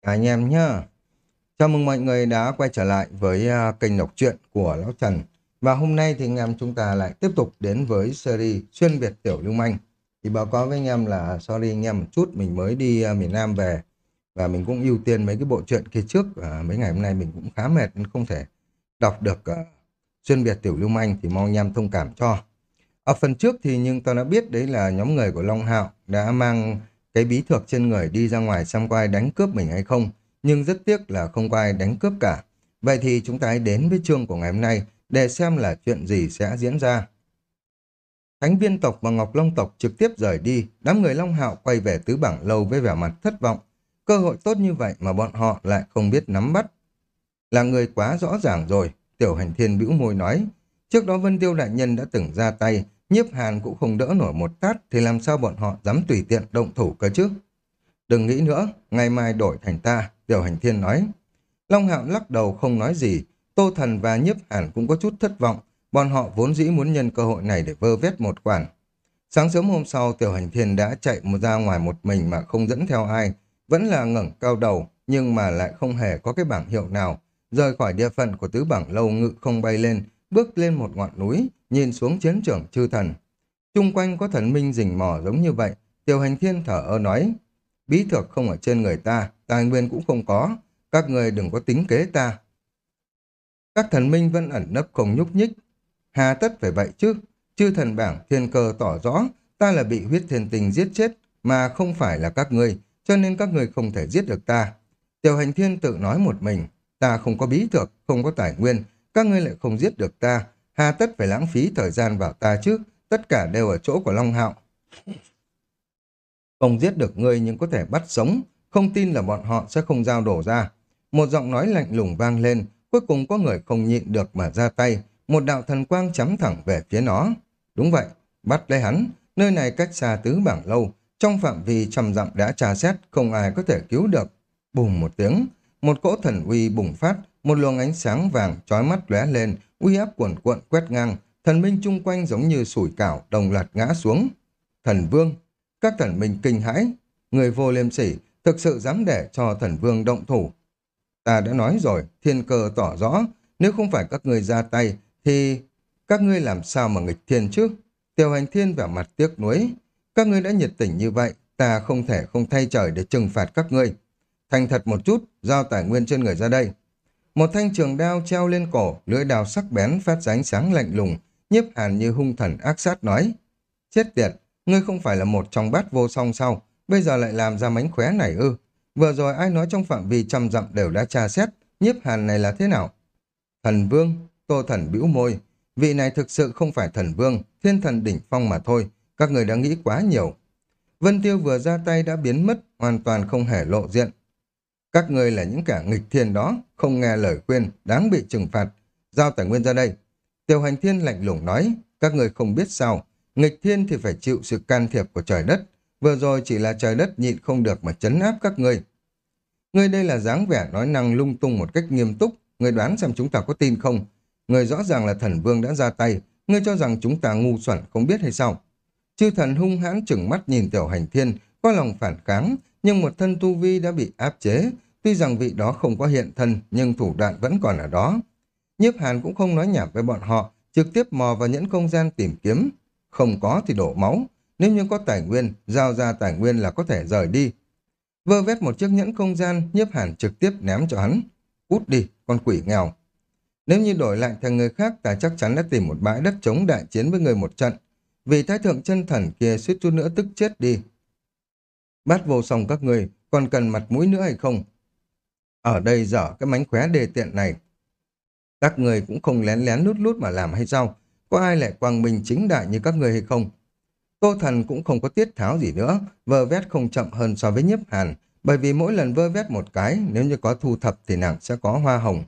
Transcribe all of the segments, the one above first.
Anh em nhá. Chào mừng mọi người đã quay trở lại với à, kênh đọc truyện của Lão Trần. Và hôm nay thì anh em chúng ta lại tiếp tục đến với series Xuyên Việt Tiểu Lưu Manh. Thì báo cáo với anh em là sorry anh em một chút, mình mới đi à, miền Nam về. Và mình cũng ưu tiên mấy cái bộ truyện kia trước. À, mấy ngày hôm nay mình cũng khá mệt nên không thể đọc được uh, Xuyên Việt Tiểu Lưu Manh thì mong anh em thông cảm cho. Ở phần trước thì nhưng ta đã biết đấy là nhóm người của Long Hạo đã mang cái bí thuật trên người đi ra ngoài xem có ai đánh cướp mình hay không, nhưng rất tiếc là không có ai đánh cướp cả. Vậy thì chúng ta hãy đến với chương của ngày hôm nay để xem là chuyện gì sẽ diễn ra. Thánh viên tộc và Ngọc Long tộc trực tiếp rời đi, đám người Long Hạo quay về tứ bảng lâu với vẻ mặt thất vọng. Cơ hội tốt như vậy mà bọn họ lại không biết nắm bắt. Là người quá rõ ràng rồi, Tiểu Hành Thiên bĩu môi nói. Trước đó Vân Tiêu Đại Nhân đã từng ra tay, nhiếp hàn cũng không đỡ nổi một tát thì làm sao bọn họ dám tùy tiện động thủ cơ chứ. Đừng nghĩ nữa, ngày mai đổi thành ta, Tiểu Hành Thiên nói. Long Hạo lắc đầu không nói gì, Tô Thần và nhiếp hàn cũng có chút thất vọng, bọn họ vốn dĩ muốn nhân cơ hội này để vơ vét một quản. Sáng sớm hôm sau, Tiểu Hành Thiên đã chạy một ra ngoài một mình mà không dẫn theo ai, vẫn là ngẩng cao đầu, nhưng mà lại không hề có cái bảng hiệu nào. Rời khỏi địa phận của tứ bảng lâu ngự không bay lên, bước lên một ngọn núi, nhìn xuống chiến trường chư thần. Trung quanh có thần minh rình mò giống như vậy, tiểu hành thiên thở ơ nói, bí thuật không ở trên người ta, tài nguyên cũng không có, các người đừng có tính kế ta. Các thần minh vẫn ẩn nấp không nhúc nhích, hà tất phải vậy chứ, chư thần bảng thiên cơ tỏ rõ, ta là bị huyết thiên tình giết chết, mà không phải là các ngươi, cho nên các người không thể giết được ta. Tiểu hành thiên tự nói một mình, ta không có bí thuật, không có tài nguyên, các ngươi lại không giết được ta, hà tất phải lãng phí thời gian vào ta chứ, tất cả đều ở chỗ của Long Hạo. Không giết được ngươi nhưng có thể bắt sống, không tin là bọn họ sẽ không giao đổ ra. Một giọng nói lạnh lùng vang lên, cuối cùng có người không nhịn được mà ra tay, một đạo thần quang chấm thẳng về phía nó. Đúng vậy, bắt lấy hắn, nơi này cách xa tứ bảng lâu, trong phạm vi trầm dặm đã trà xét, không ai có thể cứu được. bùng một tiếng, một cỗ thần uy bùng phát, một luồng ánh sáng vàng chói mắt lóe lên, uy áp cuồn cuộn quét ngang, thần minh chung quanh giống như sủi cảo đồng loạt ngã xuống. Thần vương, các thần minh kinh hãi, người vô liêm sỉ, thực sự dám để cho thần vương động thủ. Ta đã nói rồi, thiên cơ tỏ rõ, nếu không phải các ngươi ra tay, thì các ngươi làm sao mà nghịch thiên chứ? Tiêu hành thiên vẻ mặt tiếc nuối. Các ngươi đã nhiệt tình như vậy, ta không thể không thay trời để trừng phạt các ngươi. Thành thật một chút, giao tài nguyên trên người ra đây. Một thanh trường đao treo lên cổ, lưỡi đao sắc bén phát ra ánh sáng lạnh lùng, nhiếp hàn như hung thần ác sát nói. Chết tiệt, ngươi không phải là một trong bát vô song sao, bây giờ lại làm ra mánh khóe này ư. Vừa rồi ai nói trong phạm vi trăm dặm đều đã tra xét, nhiếp hàn này là thế nào? Thần vương, tô thần bĩu môi, vị này thực sự không phải thần vương, thiên thần đỉnh phong mà thôi, các người đã nghĩ quá nhiều. Vân Tiêu vừa ra tay đã biến mất, hoàn toàn không hề lộ diện. Các người là những kẻ nghịch thiên đó, không nghe lời khuyên, đáng bị trừng phạt. Giao tài nguyên ra đây. tiểu hành thiên lạnh lùng nói, các người không biết sao, nghịch thiên thì phải chịu sự can thiệp của trời đất. Vừa rồi chỉ là trời đất nhịn không được mà chấn áp các người. Người đây là dáng vẻ nói năng lung tung một cách nghiêm túc, người đoán xem chúng ta có tin không? Người rõ ràng là thần vương đã ra tay, người cho rằng chúng ta ngu xuẩn không biết hay sao? Chư thần hung hãn chừng mắt nhìn tiểu hành thiên, có lòng phản kháng, nhưng một thân tu vi đã bị áp chế, tuy rằng vị đó không có hiện thân nhưng thủ đoạn vẫn còn ở đó. Nhiếp Hàn cũng không nói nhảm với bọn họ, trực tiếp mò vào nhẫn không gian tìm kiếm. Không có thì đổ máu, nếu như có tài nguyên, giao ra tài nguyên là có thể rời đi. Vơ vét một chiếc nhẫn không gian, Nhiếp Hàn trực tiếp ném cho hắn. Út đi, con quỷ nghèo. Nếu như đổi lại thành người khác, ta chắc chắn đã tìm một bãi đất chống đại chiến với người một trận. Vì thái thượng chân thần kia suýt chút nữa tức chết đi, Bát vô song các người còn cần mặt mũi nữa hay không? Ở đây dở cái mánh khóe đề tiện này. Các người cũng không lén lén lút lút mà làm hay sao? Có ai lại quang minh chính đại như các người hay không? Tô Thần cũng không có tiết tháo gì nữa, vơ vét không chậm hơn so với nhiếp hàn, bởi vì mỗi lần vơ vét một cái, nếu như có thu thập thì nàng sẽ có hoa hồng.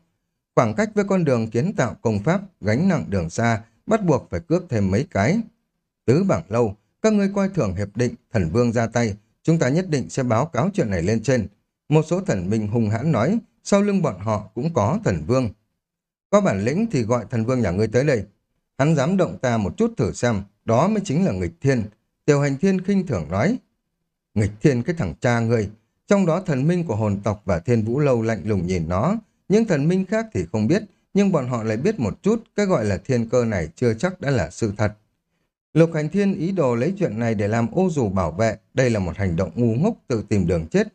Khoảng cách với con đường kiến tạo công pháp, gánh nặng đường xa, bắt buộc phải cướp thêm mấy cái. Tứ bảng lâu, các ngươi coi thường hiệp định, thần vương ra tay, Chúng ta nhất định sẽ báo cáo chuyện này lên trên. Một số thần minh hung hãn nói, sau lưng bọn họ cũng có thần vương. Có bản lĩnh thì gọi thần vương nhà ngươi tới đây. Hắn dám động ta một chút thử xem, đó mới chính là nghịch thiên. Tiểu hành thiên khinh thường nói. Nghịch thiên cái thằng cha ngươi, Trong đó thần minh của hồn tộc và thiên vũ lâu lạnh lùng nhìn nó, những thần minh khác thì không biết, nhưng bọn họ lại biết một chút, cái gọi là thiên cơ này chưa chắc đã là sự thật. Lục hành thiên ý đồ lấy chuyện này để làm ô dù bảo vệ, đây là một hành động ngu ngốc tự tìm đường chết.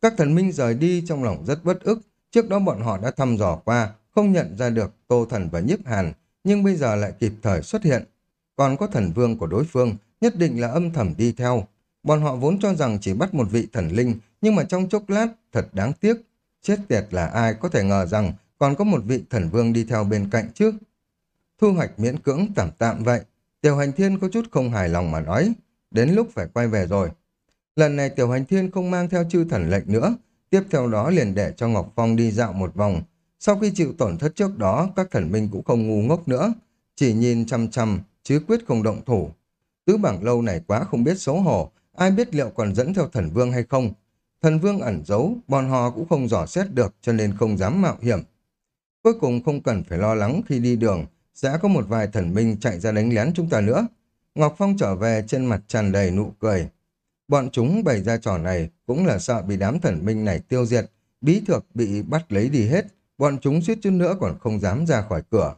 Các thần minh rời đi trong lòng rất bất ức, trước đó bọn họ đã thăm dò qua, không nhận ra được Tô Thần và Nhiếp Hàn, nhưng bây giờ lại kịp thời xuất hiện. Còn có thần vương của đối phương, nhất định là âm thầm đi theo. Bọn họ vốn cho rằng chỉ bắt một vị thần linh, nhưng mà trong chốc lát, thật đáng tiếc. Chết tiệt là ai có thể ngờ rằng còn có một vị thần vương đi theo bên cạnh trước. Thu hoạch miễn cưỡng tạm tạm vậy. Tiểu hành thiên có chút không hài lòng mà nói. Đến lúc phải quay về rồi. Lần này tiểu hành thiên không mang theo chư thần lệnh nữa. Tiếp theo đó liền để cho Ngọc Phong đi dạo một vòng. Sau khi chịu tổn thất trước đó, các thần minh cũng không ngu ngốc nữa. Chỉ nhìn chăm chăm, chứ quyết không động thủ. Tứ bảng lâu này quá không biết xấu hổ. Ai biết liệu còn dẫn theo thần vương hay không. Thần vương ẩn giấu, bọn họ cũng không dò xét được cho nên không dám mạo hiểm. Cuối cùng không cần phải lo lắng khi đi đường, sẽ có một vài thần minh chạy ra đánh lén chúng ta nữa. Ngọc Phong trở về trên mặt tràn đầy nụ cười. Bọn chúng bày ra trò này cũng là sợ bị đám thần minh này tiêu diệt, bí thược bị bắt lấy đi hết, bọn chúng suýt chút nữa còn không dám ra khỏi cửa.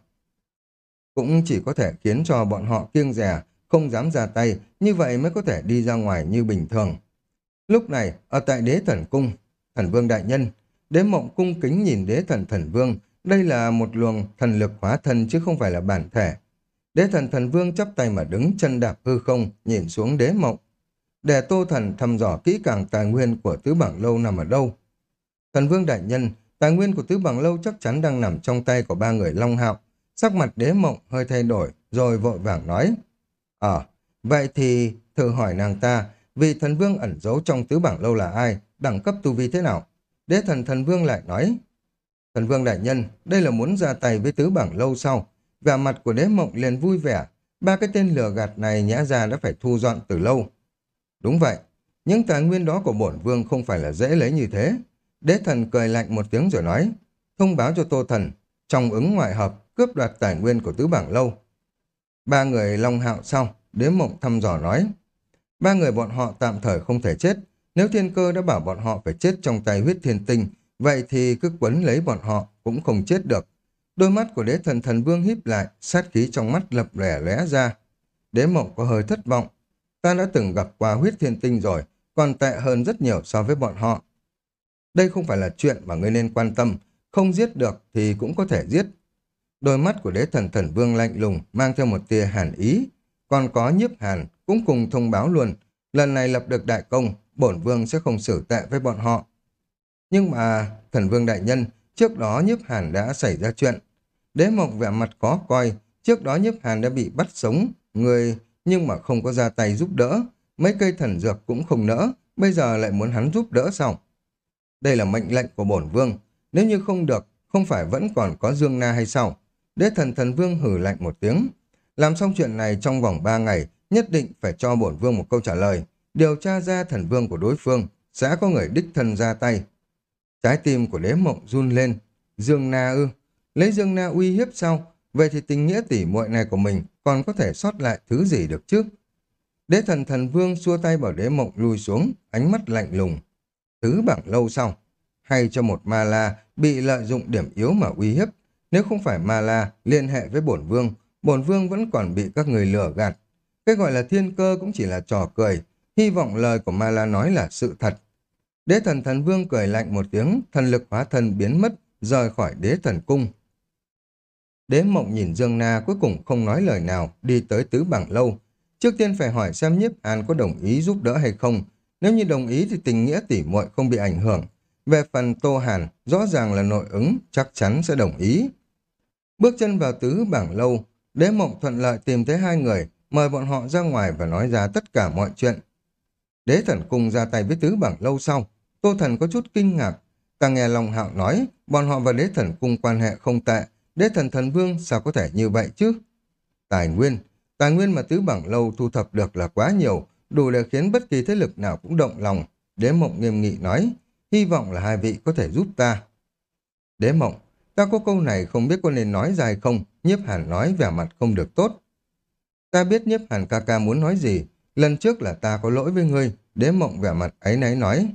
Cũng chỉ có thể khiến cho bọn họ kiêng rẻ, không dám ra tay, như vậy mới có thể đi ra ngoài như bình thường. Lúc này, ở tại đế thần cung, thần vương đại nhân, đế mộng cung kính nhìn đế thần thần vương, đây là một luồng thần lực hóa thân chứ không phải là bản thể. Đế thần thần vương chắp tay mà đứng chân đạp hư không, nhìn xuống đế mộng. Để tô thần thăm dò kỹ càng tài nguyên của tứ bảng lâu nằm ở đâu. Thần vương đại nhân, tài nguyên của tứ bảng lâu chắc chắn đang nằm trong tay của ba người Long Hạo. Sắc mặt đế mộng hơi thay đổi, rồi vội vàng nói. Ờ, vậy thì thử hỏi nàng ta, vì thần vương ẩn giấu trong tứ bảng lâu là ai, đẳng cấp tu vi thế nào? Đế thần thần vương lại nói, thần vương đại nhân, đây là muốn ra tay với tứ bảng lâu sau. và mặt của đế mộng liền vui vẻ, ba cái tên lừa gạt này nhã ra đã phải thu dọn từ lâu. Đúng vậy, những tài nguyên đó của bổn vương không phải là dễ lấy như thế. Đế thần cười lạnh một tiếng rồi nói, thông báo cho tô thần, trong ứng ngoại hợp, cướp đoạt tài nguyên của tứ bảng lâu. Ba người long hạo sau, đế mộng thăm dò nói, Ba người bọn họ tạm thời không thể chết. Nếu thiên cơ đã bảo bọn họ phải chết trong tay huyết thiên tinh, vậy thì cứ quấn lấy bọn họ cũng không chết được. Đôi mắt của đế thần thần vương híp lại, sát khí trong mắt lập lẻ lóe ra. Đế mộng có hơi thất vọng. Ta đã từng gặp qua huyết thiên tinh rồi, còn tệ hơn rất nhiều so với bọn họ. Đây không phải là chuyện mà ngươi nên quan tâm, không giết được thì cũng có thể giết. Đôi mắt của đế thần thần vương lạnh lùng, mang theo một tia hàn ý. Còn có nhiếp hàn, cũng cùng thông báo luôn, lần này lập được đại công, bổn vương sẽ không xử tệ với bọn họ. Nhưng mà, thần vương đại nhân, trước đó nhiếp hàn đã xảy ra chuyện. Đế mộc vẻ mặt có coi, trước đó nhiếp hàn đã bị bắt sống, người nhưng mà không có ra tay giúp đỡ. Mấy cây thần dược cũng không nỡ, bây giờ lại muốn hắn giúp đỡ sao? Đây là mệnh lệnh của bổn vương, nếu như không được, không phải vẫn còn có Dương Na hay sao? Đế thần thần vương hử lạnh một tiếng. Làm xong chuyện này trong vòng ba ngày, nhất định phải cho bổn vương một câu trả lời. Điều tra ra thần vương của đối phương, sẽ có người đích thân ra tay. Trái tim của đế mộng run lên. Dương Na ư? Lấy Dương Na uy hiếp sau, vậy thì tình nghĩa tỉ muội này của mình còn có thể sót lại thứ gì được chứ? Đế thần thần vương xua tay bảo đế mộng lùi xuống, ánh mắt lạnh lùng. thứ bảng lâu sau, hay cho một ma la bị lợi dụng điểm yếu mà uy hiếp. Nếu không phải ma la liên hệ với bổn vương, bổn vương vẫn còn bị các người lừa gạt. Cái gọi là thiên cơ cũng chỉ là trò cười, hy vọng lời của Ma La nói là sự thật. Đế thần thần vương cười lạnh một tiếng, thần lực hóa thân biến mất, rời khỏi đế thần cung. Đế mộng nhìn Dương Na cuối cùng không nói lời nào, đi tới tứ bảng lâu. Trước tiên phải hỏi xem nhiếp an có đồng ý giúp đỡ hay không. Nếu như đồng ý thì tình nghĩa tỉ muội không bị ảnh hưởng. Về phần Tô Hàn, rõ ràng là nội ứng, chắc chắn sẽ đồng ý. Bước chân vào tứ bảng lâu, đế mộng thuận lợi tìm thấy hai người, mời bọn họ ra ngoài và nói ra tất cả mọi chuyện. Đế thần cung ra tay với tứ bảng lâu sau, tô thần có chút kinh ngạc. Ta nghe lòng Hạo nói, bọn họ và đế thần cung quan hệ không tệ, đế thần thần vương sao có thể như vậy chứ? Tài nguyên, tài nguyên mà tứ bảng lâu thu thập được là quá nhiều, đủ để khiến bất kỳ thế lực nào cũng động lòng. Đế mộng nghiêm nghị nói, hy vọng là hai vị có thể giúp ta. Đế mộng, ta có câu này không biết có nên nói dài không, nhiếp hàn nói vẻ mặt không được tốt. Ta biết nhiếp hàn ca ca muốn nói gì. Lần trước là ta có lỗi với ngươi. Đế mộng vẻ mặt ấy náy nói.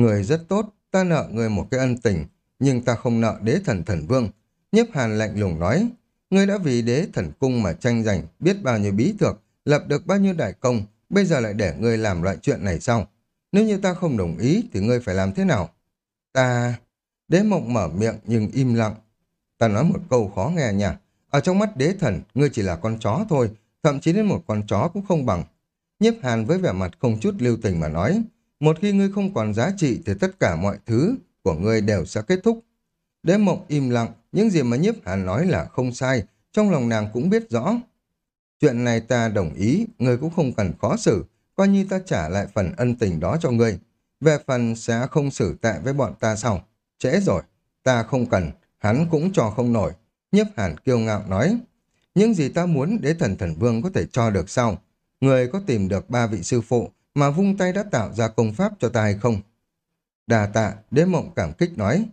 Người rất tốt, ta nợ người một cái ân tình, nhưng ta không nợ đế thần thần vương. Nhiếp hàn lạnh lùng nói, ngươi đã vì đế thần cung mà tranh giành, biết bao nhiêu bí thược, lập được bao nhiêu đại công, bây giờ lại để ngươi làm loại chuyện này sao? Nếu như ta không đồng ý thì ngươi phải làm thế nào? Ta... Đế mộng mở miệng nhưng im lặng. Ta nói một câu khó nghe nhỉ. Ở trong mắt đế thần, ngươi chỉ là con chó thôi, thậm chí đến một con chó cũng không bằng. Nhiếp hàn với vẻ mặt không chút lưu tình mà nói, một khi ngươi không còn giá trị thì tất cả mọi thứ của ngươi đều sẽ kết thúc. Đế mộng im lặng, những gì mà nhiếp hàn nói là không sai, trong lòng nàng cũng biết rõ. Chuyện này ta đồng ý, ngươi cũng không cần khó xử, coi như ta trả lại phần ân tình đó cho ngươi. Về phần sẽ không xử tệ với bọn ta sau. Trễ rồi, ta không cần, hắn cũng cho không nổi. Nhiếp hàn kiêu ngạo nói, những gì ta muốn để thần thần vương có thể cho được sau. Người có tìm được ba vị sư phụ mà vung tay đã tạo ra công pháp cho ta hay không? Đà tạ, đế mộng cảm kích nói.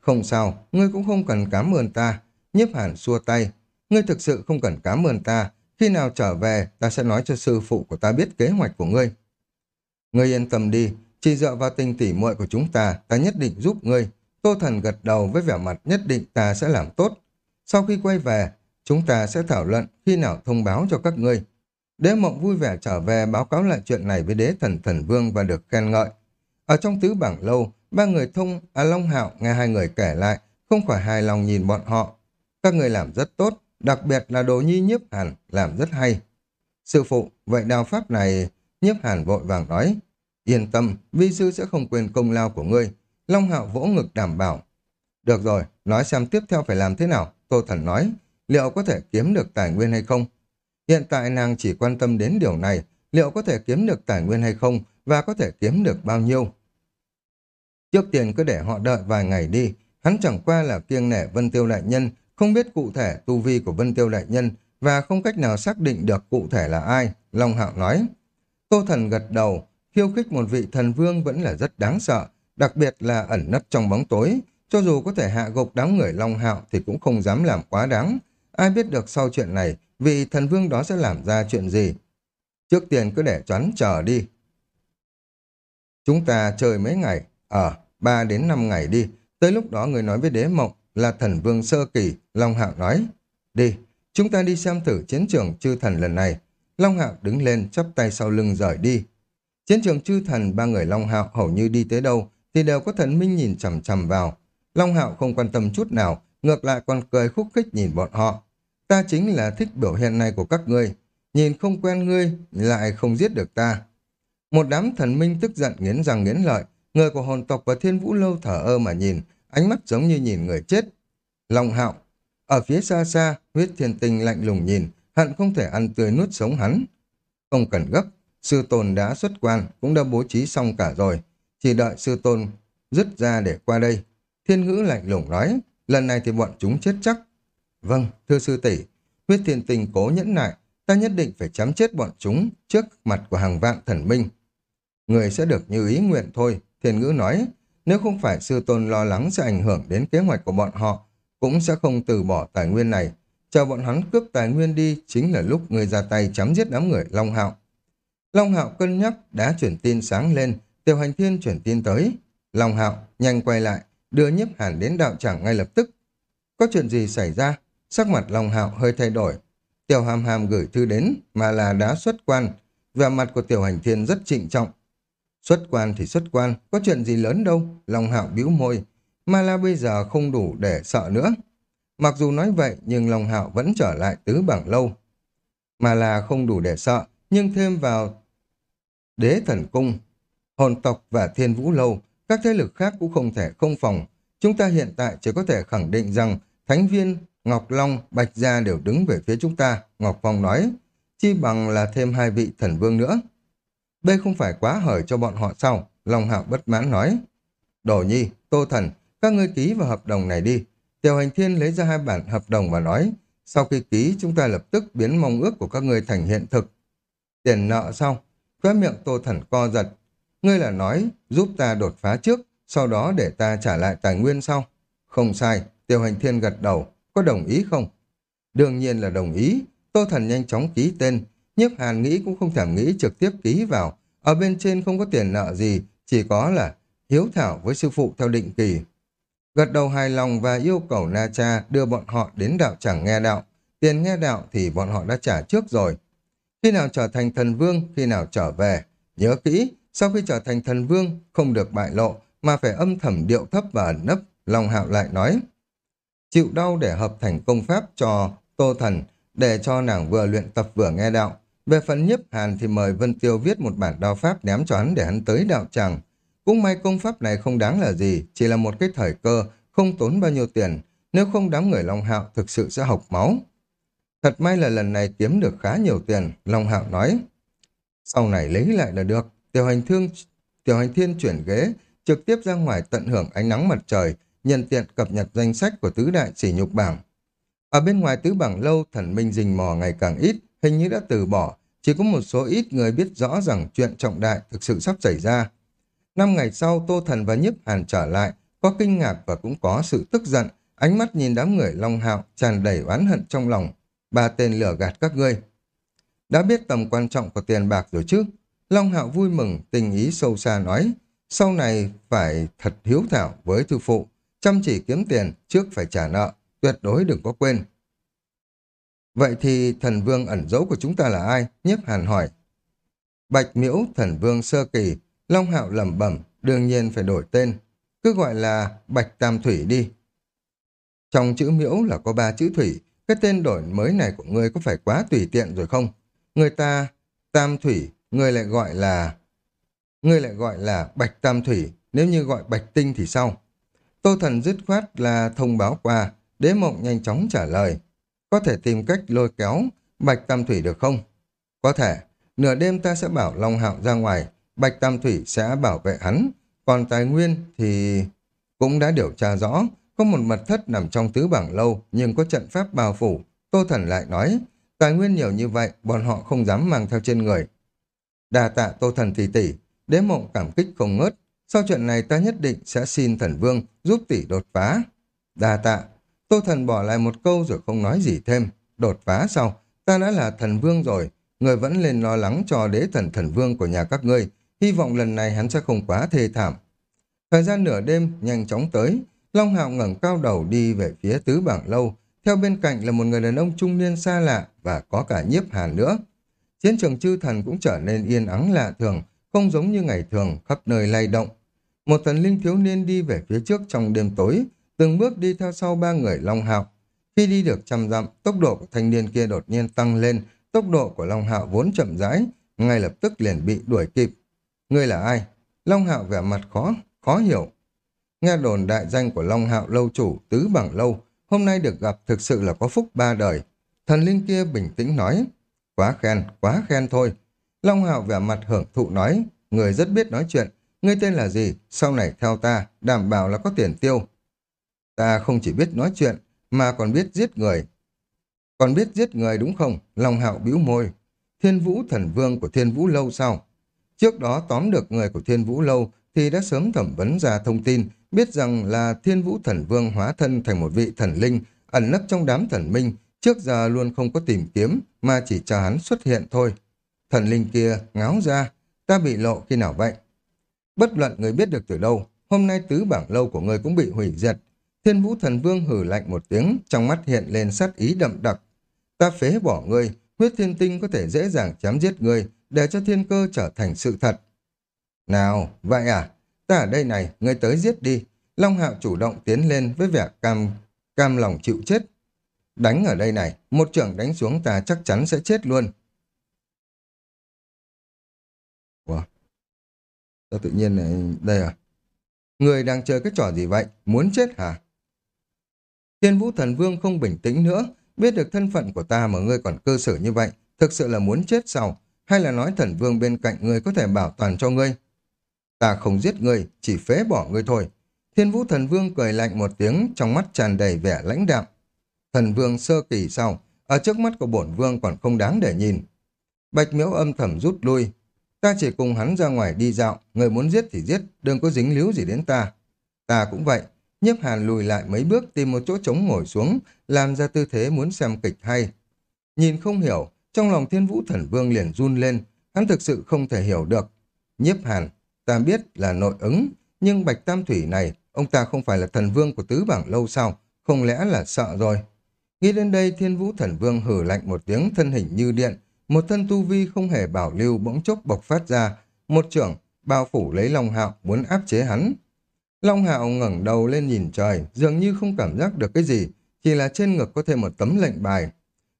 Không sao, ngươi cũng không cần cảm ơn ta. Nhiếp hàn xua tay. Ngươi thực sự không cần cảm ơn ta. Khi nào trở về, ta sẽ nói cho sư phụ của ta biết kế hoạch của ngươi. Ngươi yên tâm đi, chỉ dựa vào tình tỉ muội của chúng ta, ta nhất định giúp ngươi. Tô Thần gật đầu với vẻ mặt nhất định ta sẽ làm tốt. Sau khi quay về, chúng ta sẽ thảo luận khi nào thông báo cho các ngươi. Đế mộng vui vẻ trở về báo cáo lại chuyện này với đế thần thần vương và được khen ngợi. Ở trong tứ bảng lâu, ba người thông, à Long Hạo nghe hai người kể lại, không khỏi hài lòng nhìn bọn họ. Các người làm rất tốt, đặc biệt là đồ nhi nhiếp hàn, làm rất hay. Sư phụ, vậy đào pháp này, nhiếp hàn vội vàng nói, yên tâm, vi sư sẽ không quên công lao của ngươi. Long Hạo vỗ ngực đảm bảo. Được rồi, nói xem tiếp theo phải làm thế nào, Tô Thần nói, liệu có thể kiếm được tài nguyên hay không? Hiện tại nàng chỉ quan tâm đến điều này, liệu có thể kiếm được tài nguyên hay không và có thể kiếm được bao nhiêu. Trước tiên cứ để họ đợi vài ngày đi, hắn chẳng qua là kiêng nể Vân Tiêu Đại Nhân, không biết cụ thể tu vi của Vân Tiêu Đại Nhân và không cách nào xác định được cụ thể là ai, Long Hạo nói. Tô Thần gật đầu, khiêu khích một vị thần vương vẫn là rất đáng sợ, đặc biệt là ẩn nấp trong bóng tối, cho dù có thể hạ gục đám người Long Hạo thì cũng không dám làm quá đáng. Ai biết được sau chuyện này, vị thần vương đó sẽ làm ra chuyện gì. Trước tiên cứ để choán chờ đi. Chúng ta chơi mấy ngày, ở à, 3 đến 5 ngày đi, tới lúc đó người nói với đế mộng là thần vương sơ kỳ, Long Hạo nói. Đi, chúng ta đi xem thử chiến trường chư thần lần này. Long Hạo đứng lên chắp tay sau lưng rời đi. Chiến trường chư thần ba người Long Hạo hầu như đi tới đâu thì đều có thần minh nhìn chằm chằm vào. Long Hạo không quan tâm chút nào, ngược lại còn cười khúc khích nhìn bọn họ. Ta chính là thích biểu hiện này của các ngươi. Nhìn không quen ngươi, lại không giết được ta. Một đám thần minh tức giận nghiến răng nghiến lợi. Người của hồn tộc và thiên vũ lâu thở ơ mà nhìn, ánh mắt giống như nhìn người chết. Long hạo. Ở phía xa xa, huyết thiên tinh lạnh lùng nhìn, hận không thể ăn tươi nuốt sống hắn. Không cần gấp, sư tôn đã xuất quan, cũng đã bố trí xong cả rồi. Chỉ đợi sư tôn dứt ra để qua đây. Thiên ngữ lạnh lùng nói, lần này thì bọn chúng chết chắc. Vâng, thưa sư tỷ, huyết thiên tình cố nhẫn nại, ta nhất định phải chấm chết bọn chúng trước mặt của hàng vạn thần minh. Người sẽ được như ý nguyện thôi, thiên ngữ nói, nếu không phải sư tôn lo lắng sẽ ảnh hưởng đến kế hoạch của bọn họ, cũng sẽ không từ bỏ tài nguyên này. Chờ bọn hắn cướp tài nguyên đi chính là lúc người ra tay chấm giết đám người Long Hạo. Long Hạo cân nhắc đã chuyển tin sáng lên, Tiểu Hành Thiên chuyển tin tới. Long Hạo nhanh quay lại, đưa nhiếp hàn đến đạo tràng ngay lập tức. Có chuyện gì xảy ra? Sắc mặt Long Hạo hơi thay đổi. Tiểu Hàm Hàm gửi thư đến mà là đã xuất quan. vẻ mặt của Tiểu Hành Thiên rất trịnh trọng. Xuất quan thì xuất quan, có chuyện gì lớn đâu. Long Hạo bĩu môi. Mà là bây giờ không đủ để sợ nữa. Mặc dù nói vậy nhưng Long Hạo vẫn trở lại tứ bảng lâu. Mà là không đủ để sợ, nhưng thêm vào đế thần cung, hồn tộc và thiên vũ lâu, các thế lực khác cũng không thể không phòng. Chúng ta hiện tại chỉ có thể khẳng định rằng thánh viên Ngọc Long, Bạch Gia đều đứng về phía chúng ta, Ngọc Phong nói, chi bằng là thêm hai vị thần vương nữa. Đây không phải quá hời cho bọn họ sao? Long Hạo bất mãn nói. Đồ nhi, Tô Thần, các ngươi ký vào hợp đồng này đi. Tiểu hành thiên lấy ra hai bản hợp đồng và nói, sau khi ký chúng ta lập tức biến mong ước của các ngươi thành hiện thực. Tiền nợ xong. khóe miệng Tô Thần co giật. Ngươi là nói giúp ta đột phá trước, sau đó để ta trả lại tài nguyên sau. Không sai, Tiểu hành thiên gật đầu. Có đồng ý không? Đương nhiên là đồng ý. Tô Thần nhanh chóng ký tên. Nhiếp Hàn nghĩ cũng không thèm nghĩ trực tiếp ký vào. Ở bên trên không có tiền nợ gì, chỉ có là hiếu thảo với sư phụ theo định kỳ. Gật đầu hài lòng và yêu cầu Na Cha đưa bọn họ đến đạo chẳng nghe đạo. Tiền nghe đạo thì bọn họ đã trả trước rồi. Khi nào trở thành thần vương, khi nào trở về. Nhớ kỹ, sau khi trở thành thần vương, không được bại lộ, mà phải âm thầm điệu thấp và ẩn nấp, Long Hạo lại nói. Chịu đau để hợp thành công pháp cho Tô Thần, để cho nàng vừa luyện tập vừa nghe đạo. Về phần nhiếp hàn thì mời Vân Tiêu viết một bản đao pháp ném cho hắn để hắn tới đạo tràng. Cũng may công pháp này không đáng là gì, chỉ là một cái thời cơ, không tốn bao nhiêu tiền. Nếu không đám người Long Hạo thực sự sẽ học máu. Thật may là lần này kiếm được khá nhiều tiền, Long Hạo nói. Sau này lấy lại là được. Tiểu hành thương, tiểu hành thiên chuyển ghế, trực tiếp ra ngoài tận hưởng ánh nắng mặt trời, nhân tiện cập nhật danh sách của tứ đại sỉ nhục bảng. Ở bên ngoài tứ bảng lâu, thần minh rình mò ngày càng ít, hình như đã từ bỏ, chỉ có một số ít người biết rõ rằng chuyện trọng đại thực sự sắp xảy ra. Năm ngày sau, Tô Thần và Nhức Hàn trở lại, có kinh ngạc và cũng có sự tức giận, ánh mắt nhìn đám người Long Hạo tràn đầy oán hận trong lòng. Ba tên lửa gạt các ngươi. Đã biết tầm quan trọng của tiền bạc rồi chứ? Long Hạo vui mừng, tình ý sâu xa nói, sau này phải thật hiếu thảo với thư phụ, chăm chỉ kiếm tiền, trước phải trả nợ, tuyệt đối đừng có quên. Vậy thì thần vương ẩn dấu của chúng ta là ai? Nhiếp hàn hỏi. Bạch miễu thần vương sơ kỳ, Long Hạo lẩm bẩm, đương nhiên phải đổi tên. Cứ gọi là Bạch Tam Thủy đi. Trong chữ miễu là có ba chữ thủy, cái tên đổi mới này của ngươi có phải quá tùy tiện rồi không? Người ta Tam Thủy, ngươi lại gọi là... Ngươi lại gọi là Bạch Tam Thủy, nếu như gọi Bạch Tinh thì sao? Tô Thần dứt khoát là thông báo qua, đế mộng nhanh chóng trả lời. Có thể tìm cách lôi kéo Bạch Tam Thủy được không? Có thể, nửa đêm ta sẽ bảo Long Hạo ra ngoài, Bạch Tam Thủy sẽ bảo vệ hắn, còn tài nguyên thì cũng đã điều tra rõ, có một mật thất nằm trong tứ bảng lâu nhưng có trận pháp bao phủ. Tô Thần lại nói, tài nguyên nhiều như vậy, bọn họ không dám mang theo trên người. Đà tạ Tô Thần tỷ tỷ, đế mộng cảm kích không ngớt. Sau chuyện này ta nhất định sẽ xin thần vương giúp tỷ đột phá. Đà tạ, Tô Thần bỏ lại một câu rồi không nói gì thêm. Đột phá sau, ta đã là thần vương rồi, người vẫn lên lo lắng cho đế thần thần vương của nhà các ngươi. Hy vọng lần này hắn sẽ không quá thê thảm. Thời gian nửa đêm nhanh chóng tới, Long Hạo ngẩng cao đầu đi về phía tứ bảng lâu, theo bên cạnh là một người đàn ông trung niên xa lạ và có cả nhiếp hàn nữa. Chiến trường chư thần cũng trở nên yên ắng lạ thường, không giống như ngày thường, khắp nơi lay động. Một thần linh thiếu niên đi về phía trước trong đêm tối, từng bước đi theo sau ba người Long Hạo. Khi đi được trăm dặm, tốc độ của thanh niên kia đột nhiên tăng lên, tốc độ của Long Hạo vốn chậm rãi, ngay lập tức liền bị đuổi kịp. Ngươi là ai? Long Hạo vẻ mặt khó, khó hiểu. Nghe đồn đại danh của Long Hạo lâu chủ, tứ bằng lâu, hôm nay được gặp thực sự là có phúc ba đời. Thần linh kia bình tĩnh nói, quá khen, quá khen thôi. Long Hạo vẻ mặt hưởng thụ nói, người rất biết nói chuyện, ngươi tên là gì, sau này theo ta, đảm bảo là có tiền tiêu. Ta không chỉ biết nói chuyện, mà còn biết giết người. Còn biết giết người đúng không? Long Hạo bĩu môi. Thiên Vũ thần vương của Thiên Vũ lâu sao? Trước đó tóm được người của Thiên Vũ lâu thì đã sớm thẩm vấn ra thông tin, biết rằng là Thiên Vũ thần vương hóa thân thành một vị thần linh, ẩn nấp trong đám thần minh, trước giờ luôn không có tìm kiếm, mà chỉ chờ hắn xuất hiện thôi. Thần linh kia ngáo ra, ta bị lộ khi nào vậy? Bất luận người biết được từ đâu, hôm nay tứ bảng lâu của người cũng bị hủy diệt. Thiên vũ thần vương hử lạnh một tiếng, trong mắt hiện lên sát ý đậm đặc. Ta phế bỏ ngươi, huyết thiên tinh có thể dễ dàng chém giết ngươi, để cho thiên cơ trở thành sự thật. Nào, vậy à? Ta ở đây này, ngươi tới giết đi. Long hạo chủ động tiến lên với vẻ cam, cam lòng chịu chết. Đánh ở đây này, một trưởng đánh xuống ta chắc chắn sẽ chết luôn. Wow. Sao tự nhiên này, đây à? Người đang chơi cái trò gì vậy? Muốn chết hả? Thiên vũ thần vương không bình tĩnh nữa, biết được thân phận của ta mà ngươi còn cơ sở như vậy, thực sự là muốn chết sao? Hay là nói thần vương bên cạnh ngươi có thể bảo toàn cho ngươi? Ta không giết ngươi, chỉ phế bỏ ngươi thôi. Thiên vũ thần vương cười lạnh một tiếng, trong mắt tràn đầy vẻ lãnh đạm. Thần vương sơ kỳ sao? Ở trước mắt của bổn vương còn không đáng để nhìn. Bạch miễu âm thầm rút lui. Ta chỉ cùng hắn ra ngoài đi dạo, người muốn giết thì giết, đừng có dính líu gì đến ta. Ta cũng vậy, Nhiếp hàn lùi lại mấy bước tìm một chỗ trống ngồi xuống, làm ra tư thế muốn xem kịch hay. Nhìn không hiểu, trong lòng thiên vũ thần vương liền run lên, hắn thực sự không thể hiểu được. Nhiếp hàn, ta biết là nội ứng, nhưng Bạch Tam Thủy này, ông ta không phải là thần vương của tứ bảng lâu sao, không lẽ là sợ rồi. Nghĩ đến đây thiên vũ thần vương hử lạnh một tiếng thân hình như điện, một thân tu vi không hề bảo lưu bỗng chốc bộc phát ra, một trưởng bao phủ lấy Long Hạo muốn áp chế hắn. Long Hạo ngẩng đầu lên nhìn trời, dường như không cảm giác được cái gì, chỉ là trên ngực có thêm một tấm lệnh bài.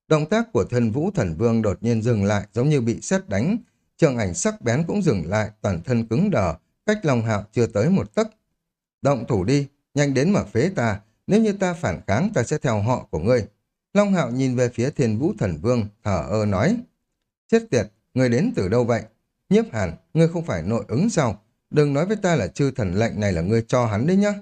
Động tác của thần vũ thần vương đột nhiên dừng lại giống như bị sét đánh, trường ảnh sắc bén cũng dừng lại, toàn thân cứng đờ, cách Long Hạo chưa tới một tấc. Động thủ đi, nhanh đến mà phế ta, nếu như ta phản kháng ta sẽ theo họ của ngươi. Long Hạo nhìn về phía thiên vũ thần vương, thở ơ nói. Chết tiệt, người đến từ đâu vậy? Nhiếp hàn, ngươi không phải nội ứng sao? Đừng nói với ta là chư thần lệnh này là ngươi cho hắn đấy nhá.